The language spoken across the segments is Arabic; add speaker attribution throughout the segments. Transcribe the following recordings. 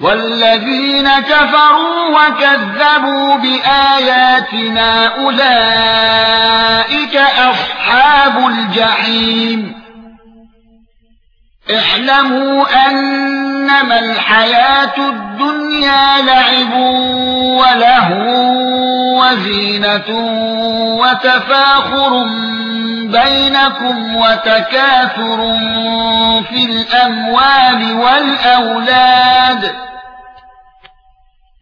Speaker 1: والذين كفروا وكذبوا بآياتنا أولئك أصحاب الجحيم. اعلموا أنما الحياة الدنيا لعب وله وزينة وتفاخر بينكم وتكاثر في الأموال والأولاد.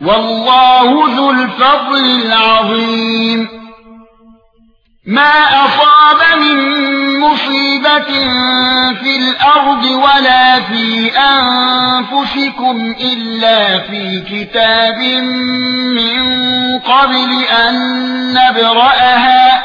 Speaker 1: والله ذو الفضل العظيم. ما أصاب من مصيبة في الأرض ولا في أنفسكم إلا في كتاب من قبل أن نبرأها.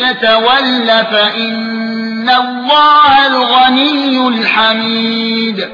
Speaker 1: يتول فإن الله الغني الحميد.